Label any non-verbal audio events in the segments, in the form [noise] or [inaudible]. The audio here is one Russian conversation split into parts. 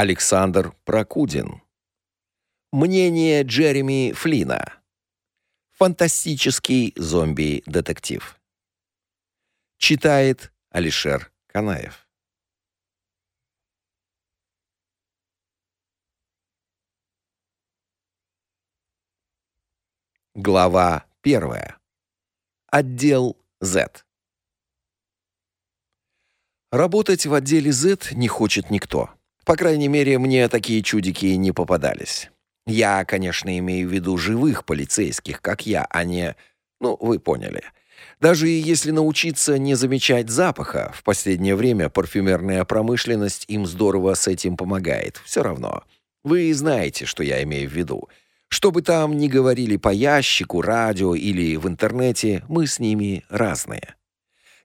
Александр Прокудин. Мнение Джереми Флина. Фантастический зомби-детектив. Читает Алишер Канаев. Глава первая. Отдел Z. Работать в отделе Z не хочет никто. По крайней мере, мне такие чудики не попадались. Я, конечно, имею в виду живых полицейских, как я, а не... Ну, вы поняли. Даже если научиться не замечать запаха, в последнее время парфюмерная промышленность им здорово с этим помогает. Все равно. Вы знаете, что я имею в виду. Что бы там ни говорили по ящику, радио или в интернете, мы с ними разные.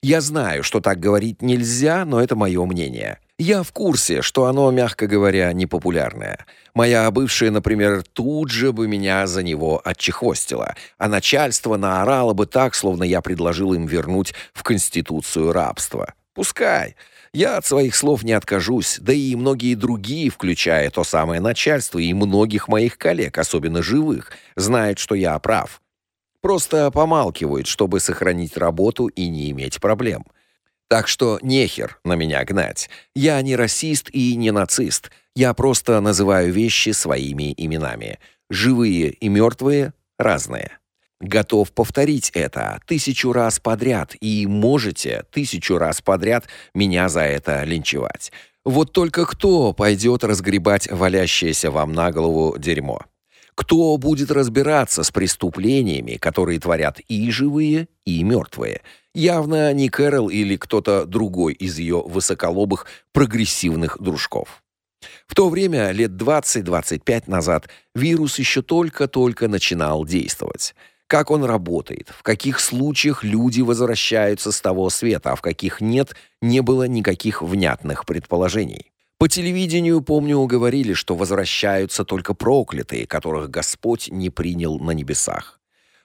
Я знаю, что так говорить нельзя, но это мое мнение. Я в курсе, что оно, мягко говоря, непопулярное. Моя бывшая, например, тут же бы меня за него отчехвостила, а начальство наорало бы так, словно я предложил им вернуть в конституцию рабство. Пускай. Я от своих слов не откажусь, да и многие другие, включая то самое начальство и многих моих коллег, особенно живых, знают, что я прав. Просто помалкивают, чтобы сохранить работу и не иметь проблем. Так что нехер на меня гнать. Я не расист и не нацист. Я просто называю вещи своими именами. Живые и мертвые разные. Готов повторить это тысячу раз подряд, и можете тысячу раз подряд меня за это линчевать. Вот только кто пойдет разгребать валящееся вам на голову дерьмо? Кто будет разбираться с преступлениями, которые творят и живые, и мертвые? Явно не Кэрол или кто-то другой из ее высоколобых прогрессивных дружков. В то время, лет 20-25 назад, вирус еще только-только начинал действовать. Как он работает, в каких случаях люди возвращаются с того света, а в каких нет, не было никаких внятных предположений. По телевидению, помню, говорили, что возвращаются только проклятые, которых Господь не принял на небесах.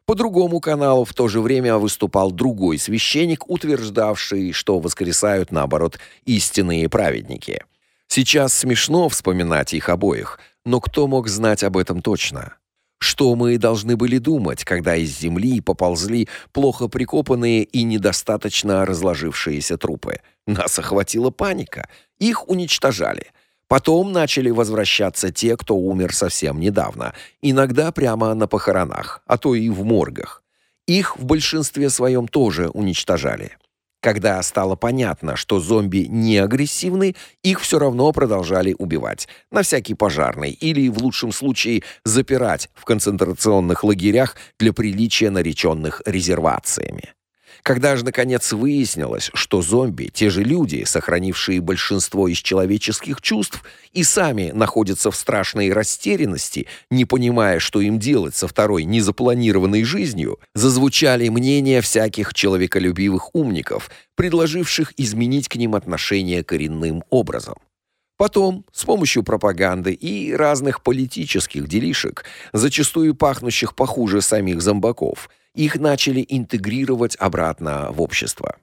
По другому каналу в то же время выступал другой священник, утверждавший, что воскресают наоборот истинные праведники. Сейчас смешно вспоминать их обоих, но кто мог знать об этом точно? Что мы должны были думать, когда из земли поползли плохо прикопанные и недостаточно разложившиеся трупы? Нас охватила паника. Их уничтожали. Потом начали возвращаться те, кто умер совсем недавно, иногда прямо на похоронах, а то и в моргах. Их в большинстве своем тоже уничтожали. Когда стало понятно, что зомби не агрессивны, их все равно продолжали убивать, на всякий пожарный, или в лучшем случае запирать в концентрационных лагерях для приличия нареченных резервациями. Когда же наконец выяснилось, что зомби те же люди, сохранившие большинство из человеческих чувств, и сами находятся в страшной растерянности, не понимая, что им делать со второй незапланированной жизнью, зазвучали мнения всяких человеколюбивых умников, предложивших изменить к ним отношение коренным образом. Потом, с помощью пропаганды и разных политических делишек, зачастую пахнущих похуже самих зомбаков, их начали интегрировать обратно в общество.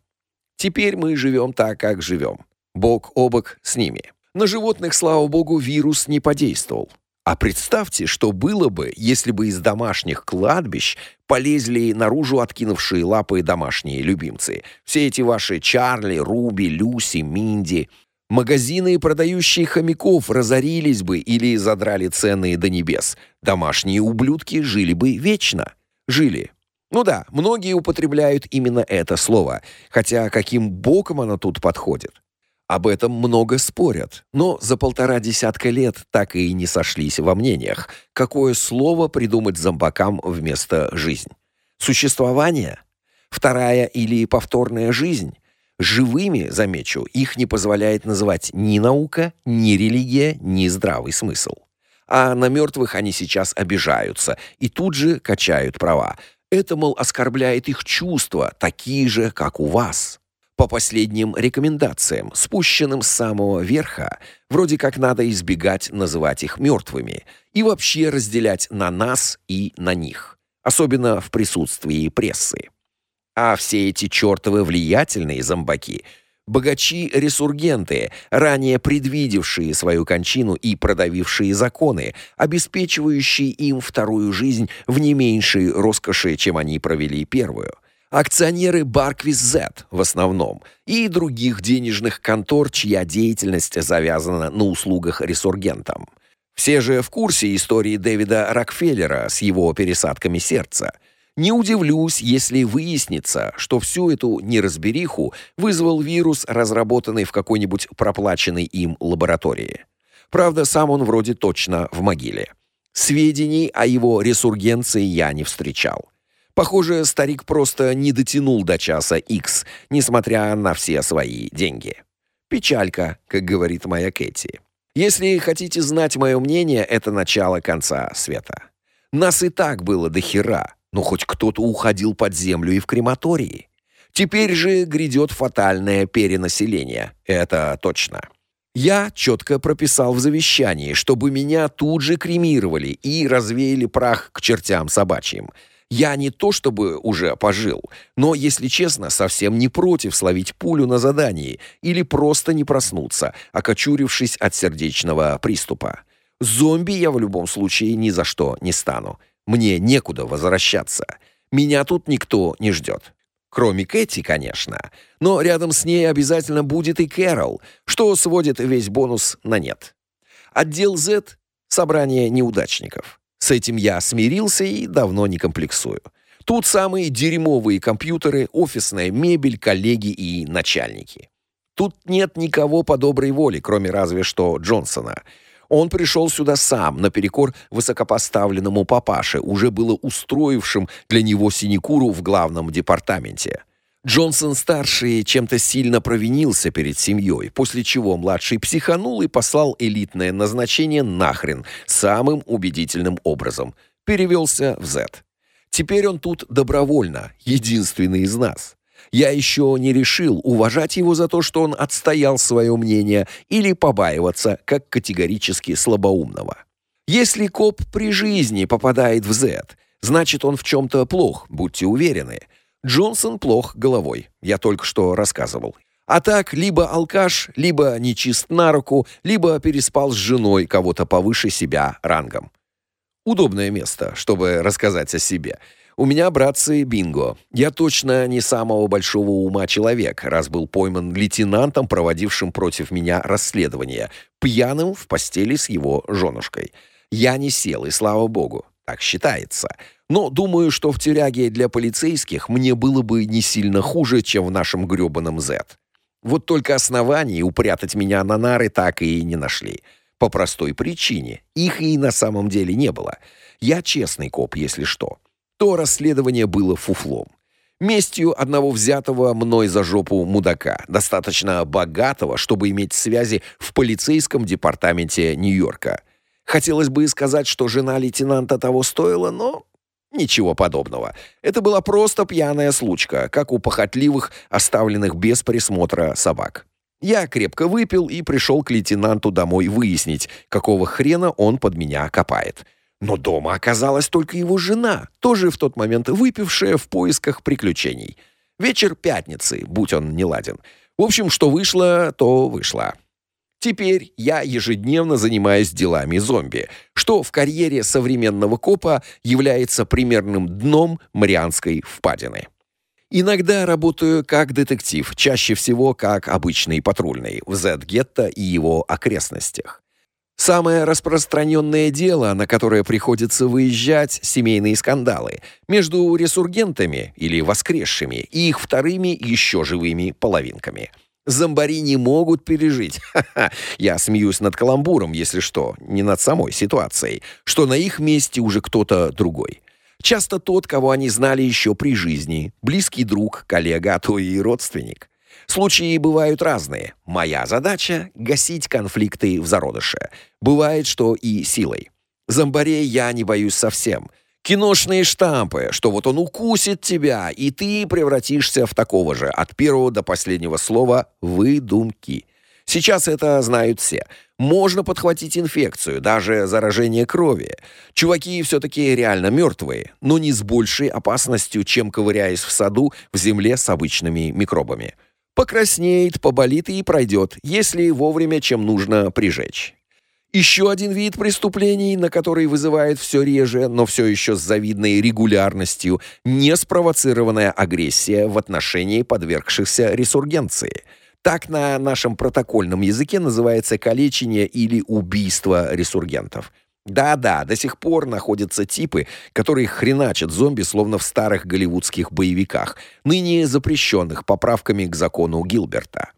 Теперь мы живем так, как живем, бок о бок с ними. На животных, слава богу, вирус не подействовал. А представьте, что было бы, если бы из домашних кладбищ полезли наружу откинувшие лапы домашние любимцы. Все эти ваши Чарли, Руби, Люси, Минди. Магазины, продающие хомяков, разорились бы или задрали цены до небес. Домашние ублюдки жили бы вечно. Жили, ну да, многие употребляют именно это слово, хотя каким боком оно тут подходит? Об этом много спорят, но за полтора десятка лет так и не сошлись во мнениях, какое слово придумать зомбакам вместо жизнь. Существование? Вторая или повторная жизнь? Живыми, замечу, их не позволяет называть ни наука, ни религия, ни здравый смысл. А на мертвых они сейчас обижаются и тут же качают права. Это, мол, оскорбляет их чувства, такие же, как у вас. По последним рекомендациям, спущенным с самого верха, вроде как надо избегать называть их мертвыми и вообще разделять на нас и на них, особенно в присутствии прессы. А все эти чертовы влиятельные зомбаки Богачи-ресургенты, ранее предвидевшие свою кончину и продавившие законы, обеспечивающие им вторую жизнь в не меньшей роскоши, чем они провели первую. Акционеры Barclays Z в основном и других денежных контор, чья деятельность завязана на услугах ресургентам. Все же в курсе истории Дэвида Рокфеллера с его пересадками сердца – не удивлюсь, если выяснится, что всю эту неразбериху вызвал вирус, разработанный в какой-нибудь проплаченной им лаборатории. Правда, сам он вроде точно в могиле. Сведений о его ресургенции я не встречал. Похоже, старик просто не дотянул до часа X, несмотря на все свои деньги. Печалька, как говорит моя Кэти. Если хотите знать мое мнение, это начало конца света. Нас и так было до хера, но хоть кто-то уходил под землю и в крематории. Теперь же грядет фатальное перенаселение. Это точно. Я четко прописал в завещании, чтобы меня тут же кремировали и развеяли прах к чертям собачьим. Я не то чтобы уже пожил, но, если честно, совсем не против словить пулю на задании или просто не проснуться, окочурившись от сердечного приступа. Зомби я в любом случае ни за что не стану. Мне некуда возвращаться. Меня тут никто не ждет. Кроме Кэти, конечно. Но рядом с ней обязательно будет и Кэрол, что сводит весь бонус на нет. Отдел Z — собрание неудачников. С этим я смирился и давно не комплексую. Тут самые дерьмовые компьютеры, офисная мебель, коллеги и начальники. Тут нет никого по доброй воле, кроме разве что Джонсона — он пришел сюда сам, наперекор высокопоставленному папаше, уже было устроившим для него синекуру в главном департаменте. Джонсон-старший чем-то сильно провинился перед семьей, после чего младший психанул и послал элитное назначение нахрен самым убедительным образом. Перевелся в Z. Теперь он тут добровольно, единственный из нас. Я еще не решил, уважать его за то, что он отстоял свое мнение, или побаиваться, как категорически слабоумного. Если коп при жизни попадает в Z, значит он в чем-то плох, будьте уверены. Джонсон плох головой, я только что рассказывал. А так, либо алкаш, либо нечист на руку, либо переспал с женой кого-то повыше себя рангом. Удобное место, чтобы рассказать о себе – у меня, братцы, бинго. Я точно не самого большого ума человек, раз был пойман лейтенантом, проводившим против меня расследование, пьяным в постели с его женушкой. Я не сел, и слава богу, так считается. Но думаю, что в тюряге для полицейских мне было бы не сильно хуже, чем в нашем грёбаном Z. Вот только оснований упрятать меня на нары так и не нашли. По простой причине. Их и на самом деле не было. Я честный коп, если что то расследование было фуфлом. Местью одного взятого мной за жопу мудака, достаточно богатого, чтобы иметь связи в полицейском департаменте Нью-Йорка. Хотелось бы сказать, что жена лейтенанта того стоила, но ничего подобного. Это была просто пьяная случка, как у похотливых, оставленных без присмотра собак. Я крепко выпил и пришел к лейтенанту домой выяснить, какого хрена он под меня копает. Но дома оказалась только его жена, тоже в тот момент выпившая в поисках приключений. Вечер пятницы, будь он не ладен. В общем, что вышло, то вышло. Теперь я ежедневно занимаюсь делами зомби, что в карьере современного копа является примерным дном Марианской впадины. Иногда работаю как детектив, чаще всего как обычный патрульный в Z-гетто и его окрестностях. Самое распространенное дело, на которое приходится выезжать, семейные скандалы между ресургентами или воскресшими и их вторыми еще живыми половинками. Зомбари не могут пережить. [laughs] Я смеюсь над каламбуром, если что, не над самой ситуацией, что на их месте уже кто-то другой. Часто тот, кого они знали еще при жизни, близкий друг, коллега, а то и родственник. Случаи бывают разные. Моя задача — гасить конфликты в зародыше. Бывает, что и силой. Зомбарей я не боюсь совсем. Киношные штампы, что вот он укусит тебя, и ты превратишься в такого же, от первого до последнего слова «выдумки». Сейчас это знают все. Можно подхватить инфекцию, даже заражение крови. Чуваки все-таки реально мертвые, но не с большей опасностью, чем ковыряясь в саду в земле с обычными микробами. Покраснеет, поболит и пройдет, если вовремя чем нужно прижечь. Еще один вид преступлений, на который вызывает все реже, но все еще с завидной регулярностью, неспровоцированная агрессия в отношении подвергшихся ресургенции. Так на нашем протокольном языке называется калечение или убийство ресургентов. Да-да, до сих пор находятся типы, которые хреначат зомби словно в старых голливудских боевиках, ныне запрещенных поправками к закону Гилберта.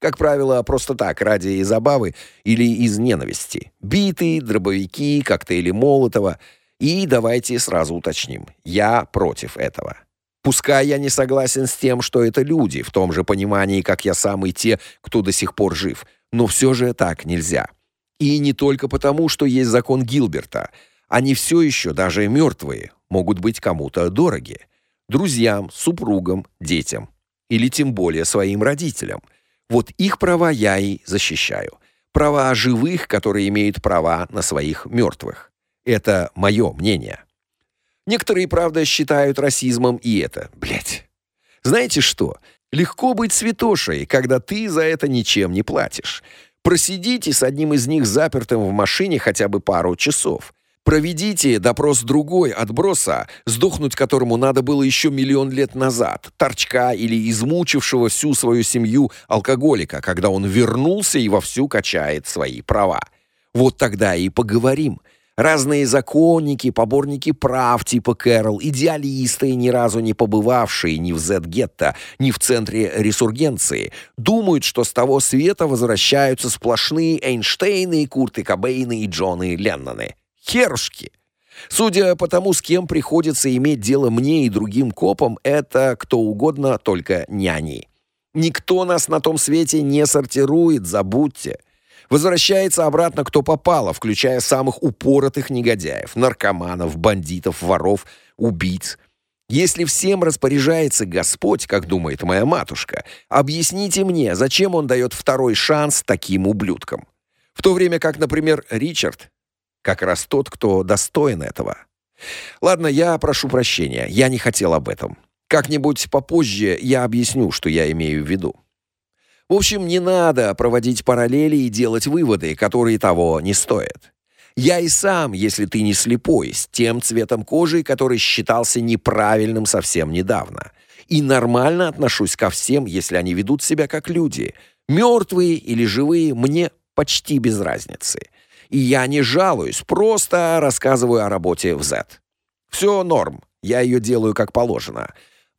Как правило, просто так, ради забавы или из ненависти. Биты, дробовики, коктейли Молотова. И давайте сразу уточним. Я против этого. Пускай я не согласен с тем, что это люди, в том же понимании, как я сам и те, кто до сих пор жив. Но все же так нельзя. И не только потому, что есть закон Гилберта. Они все еще, даже мертвые, могут быть кому-то дороги. Друзьям, супругам, детям. Или тем более своим родителям. Вот их права я и защищаю. Права живых, которые имеют права на своих мертвых. Это мое мнение. Некоторые, правда, считают расизмом и это. Блять. Знаете что? Легко быть святошей, когда ты за это ничем не платишь. Просидите с одним из них запертым в машине хотя бы пару часов. Проведите допрос другой отброса, сдохнуть которому надо было еще миллион лет назад, торчка или измучившего всю свою семью алкоголика, когда он вернулся и вовсю качает свои права. Вот тогда и поговорим. Разные законники, поборники прав типа Кэрол, идеалисты, ни разу не побывавшие ни в Z-гетто, ни в центре ресургенции, думают, что с того света возвращаются сплошные Эйнштейны, Курты Кобейны и Джоны Ленноны. Херушки. Судя по тому, с кем приходится иметь дело мне и другим копам, это кто угодно, только не они. Никто нас на том свете не сортирует, забудьте. Возвращается обратно кто попало, включая самых упоротых негодяев, наркоманов, бандитов, воров, убийц. Если всем распоряжается Господь, как думает моя матушка, объясните мне, зачем он дает второй шанс таким ублюдкам? В то время как, например, Ричард как раз тот, кто достоин этого. Ладно, я прошу прощения, я не хотел об этом. Как-нибудь попозже я объясню, что я имею в виду. В общем, не надо проводить параллели и делать выводы, которые того не стоят. Я и сам, если ты не слепой, с тем цветом кожи, который считался неправильным совсем недавно. И нормально отношусь ко всем, если они ведут себя как люди. Мертвые или живые, мне почти без разницы. И я не жалуюсь, просто рассказываю о работе в Z. Все норм, я ее делаю как положено.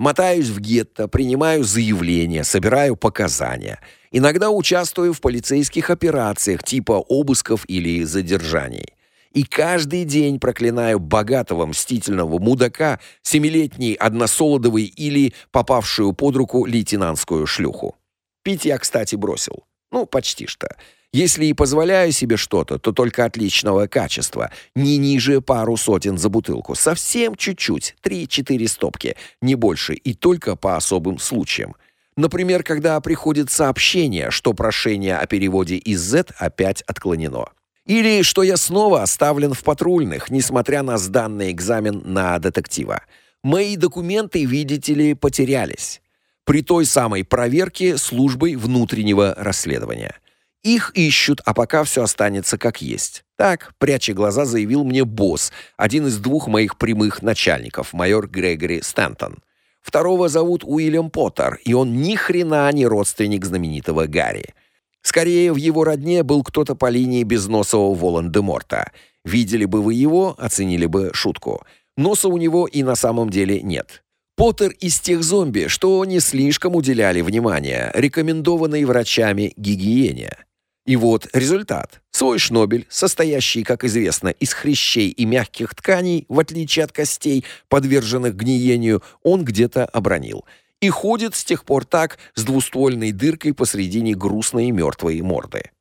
Мотаюсь в гетто, принимаю заявления, собираю показания. Иногда участвую в полицейских операциях типа обысков или задержаний. И каждый день проклинаю богатого мстительного мудака, семилетней односолодовой или попавшую под руку лейтенантскую шлюху. Пить я, кстати, бросил. Ну, почти что. Если и позволяю себе что-то, то только отличного качества, не ниже пару сотен за бутылку, совсем чуть-чуть, 3-4 стопки, не больше, и только по особым случаям. Например, когда приходит сообщение, что прошение о переводе из Z опять отклонено. Или что я снова оставлен в патрульных, несмотря на сданный экзамен на детектива. Мои документы, видите ли, потерялись. При той самой проверке службой внутреннего расследования. Их ищут, а пока все останется как есть. Так, пряча глаза, заявил мне босс, один из двух моих прямых начальников, майор Грегори Стэнтон. Второго зовут Уильям Поттер, и он ни хрена не родственник знаменитого Гарри. Скорее, в его родне был кто-то по линии безносого Волан-де-Морта. Видели бы вы его, оценили бы шутку. Носа у него и на самом деле нет. Поттер из тех зомби, что не слишком уделяли внимания рекомендованной врачами гигиене. И вот результат. Свой шнобель, состоящий, как известно, из хрящей и мягких тканей, в отличие от костей, подверженных гниению, он где-то обронил. И ходит с тех пор так, с двуствольной дыркой посредине грустной мертвой морды.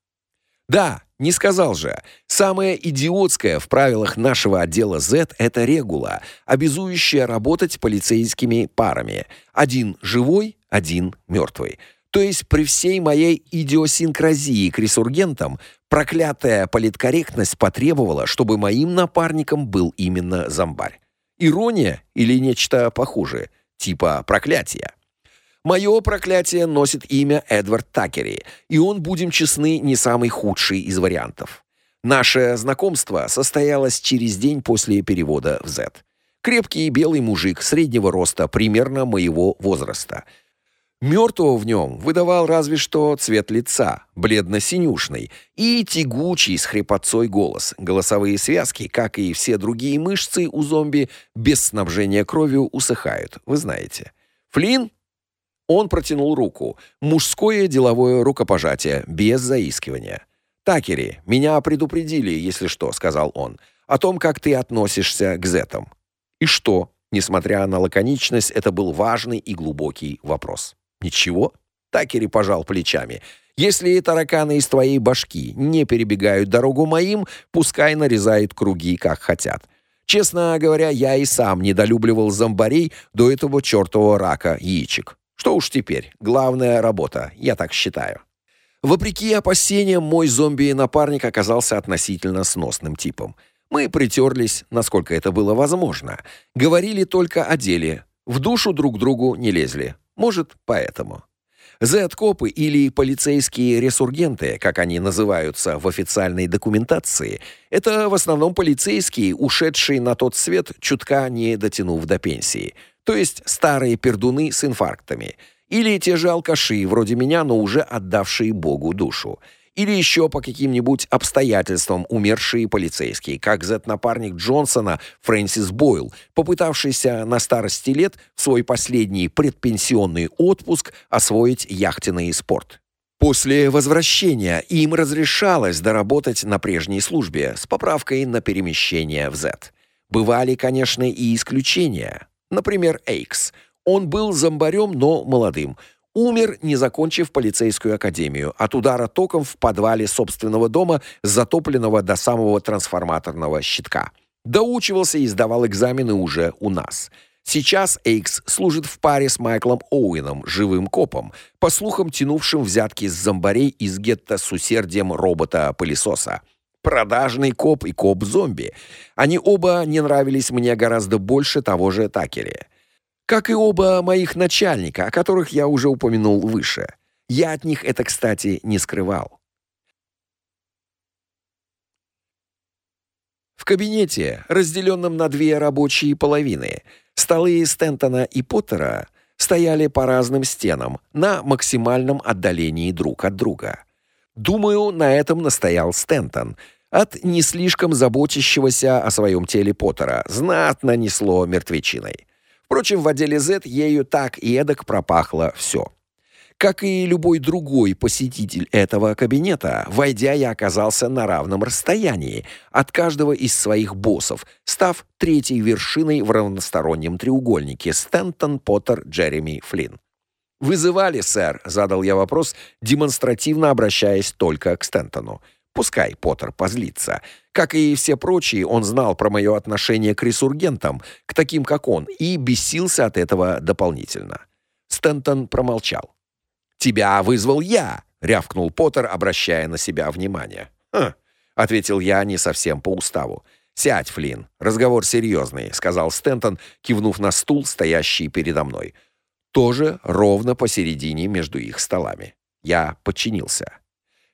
Да, не сказал же. Самое идиотское в правилах нашего отдела Z это регула, обязующая работать полицейскими парами. Один живой, один мертвый. То есть при всей моей идиосинкразии к ресургентам проклятая политкорректность потребовала, чтобы моим напарником был именно зомбарь. Ирония или нечто похуже, типа проклятия. Мое проклятие носит имя Эдвард Такери, и он, будем честны, не самый худший из вариантов. Наше знакомство состоялось через день после перевода в Z. Крепкий белый мужик среднего роста, примерно моего возраста. Мертвого в нем выдавал разве что цвет лица, бледно-синюшный, и тягучий с хрипотцой голос. Голосовые связки, как и все другие мышцы у зомби, без снабжения кровью усыхают, вы знаете. Флин он протянул руку. Мужское деловое рукопожатие, без заискивания. «Такери, меня предупредили, если что», — сказал он, «о том, как ты относишься к зетам». «И что?» Несмотря на лаконичность, это был важный и глубокий вопрос. «Ничего?» Такери пожал плечами. «Если тараканы из твоей башки не перебегают дорогу моим, пускай нарезают круги, как хотят. Честно говоря, я и сам недолюбливал зомбарей до этого чертового рака яичек. Что уж теперь, главная работа, я так считаю. Вопреки опасениям, мой зомби-напарник оказался относительно сносным типом. Мы притерлись, насколько это было возможно. Говорили только о деле. В душу друг другу не лезли. Может, поэтому. Z-копы или полицейские ресургенты, как они называются в официальной документации, это в основном полицейские, ушедшие на тот свет, чутка не дотянув до пенсии – то есть старые пердуны с инфарктами, или те же алкаши, вроде меня, но уже отдавшие Богу душу, или еще по каким-нибудь обстоятельствам умершие полицейские, как зет-напарник Джонсона Фрэнсис Бойл, попытавшийся на старости лет в свой последний предпенсионный отпуск освоить яхтенный спорт. После возвращения им разрешалось доработать на прежней службе с поправкой на перемещение в Z. Бывали, конечно, и исключения. Например, Эйкс. Он был зомбарем, но молодым. Умер, не закончив полицейскую академию, от удара током в подвале собственного дома, затопленного до самого трансформаторного щитка. Доучивался и сдавал экзамены уже у нас. Сейчас Эйкс служит в паре с Майклом Оуэном, живым копом, по слухам тянувшим взятки с зомбарей из гетто с усердием робота-пылесоса продажный коп и коп-зомби. Они оба не нравились мне гораздо больше того же Такери. Как и оба моих начальника, о которых я уже упомянул выше. Я от них это, кстати, не скрывал. В кабинете, разделенном на две рабочие половины, столы Стентона и Поттера стояли по разным стенам на максимальном отдалении друг от друга. Думаю, на этом настоял Стентон. От не слишком заботящегося о своем теле Поттера знатно несло мертвечиной. Впрочем, в отделе Z ею так и эдак пропахло все. Как и любой другой посетитель этого кабинета, войдя, я оказался на равном расстоянии от каждого из своих боссов, став третьей вершиной в равностороннем треугольнике Стентон, Поттер, Джереми, Флинн. «Вызывали, сэр?» — задал я вопрос, демонстративно обращаясь только к Стентону. Пускай Поттер позлится. Как и все прочие, он знал про мое отношение к ресургентам, к таким, как он, и бесился от этого дополнительно. Стентон промолчал. «Тебя вызвал я!» — рявкнул Поттер, обращая на себя внимание. «Хм», — ответил я не совсем по уставу. «Сядь, Флинн, разговор серьезный», — сказал Стентон, кивнув на стул, стоящий передо мной тоже ровно посередине между их столами. Я подчинился.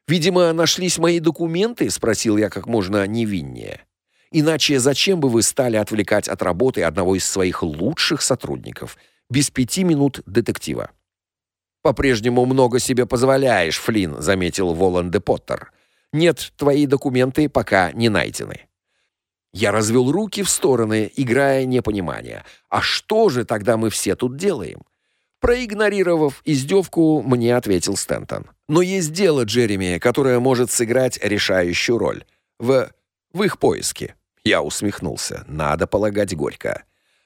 «Видимо, нашлись мои документы?» — спросил я как можно невиннее. «Иначе зачем бы вы стали отвлекать от работы одного из своих лучших сотрудников? Без пяти минут детектива». «По-прежнему много себе позволяешь, Флинн», — заметил Волан де Поттер. «Нет, твои документы пока не найдены». Я развел руки в стороны, играя непонимание. «А что же тогда мы все тут делаем?» Проигнорировав издевку, мне ответил Стентон. Но есть дело, Джереми, которое может сыграть решающую роль в в их поиске. Я усмехнулся. Надо полагать горько.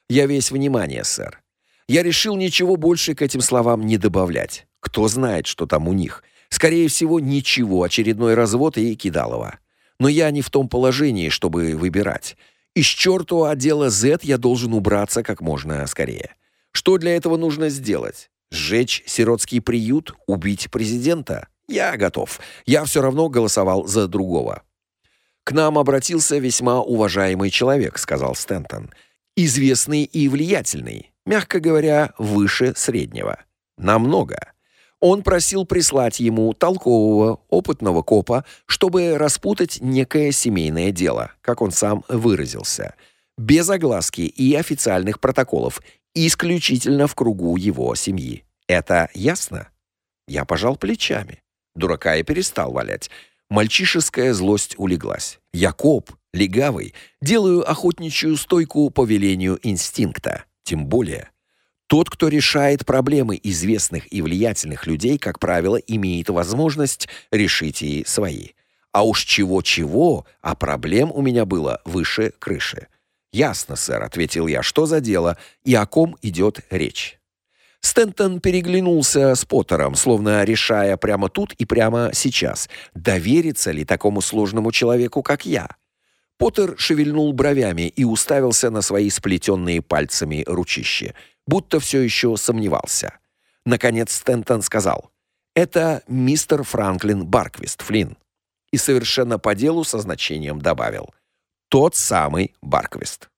Я весь внимание, сэр. Я решил ничего больше к этим словам не добавлять. Кто знает, что там у них? Скорее всего, ничего, очередной развод и кидалово. Но я не в том положении, чтобы выбирать. Из чертова отдела Z я должен убраться как можно скорее. Что для этого нужно сделать? Сжечь сиротский приют, убить президента? Я готов. Я все равно голосовал за другого. К нам обратился весьма уважаемый человек, сказал Стентон. Известный и влиятельный, мягко говоря, выше среднего. Намного. Он просил прислать ему толкового, опытного копа, чтобы распутать некое семейное дело, как он сам выразился, без огласки и официальных протоколов, исключительно в кругу его семьи. Это ясно? Я пожал плечами. Дурака и перестал валять. Мальчишеская злость улеглась. Я коп, легавый, делаю охотничью стойку по велению инстинкта. Тем более тот, кто решает проблемы известных и влиятельных людей, как правило, имеет возможность решить и свои. А уж чего-чего, а проблем у меня было выше крыши. «Ясно, сэр», — ответил я, — «что за дело и о ком идет речь?» Стентон переглянулся с Поттером, словно решая прямо тут и прямо сейчас, довериться ли такому сложному человеку, как я. Поттер шевельнул бровями и уставился на свои сплетенные пальцами ручища будто все еще сомневался. Наконец Стентон сказал: "Это мистер Франклин Барквист Флинн". И совершенно по делу со значением добавил: "Тот самый Барквист".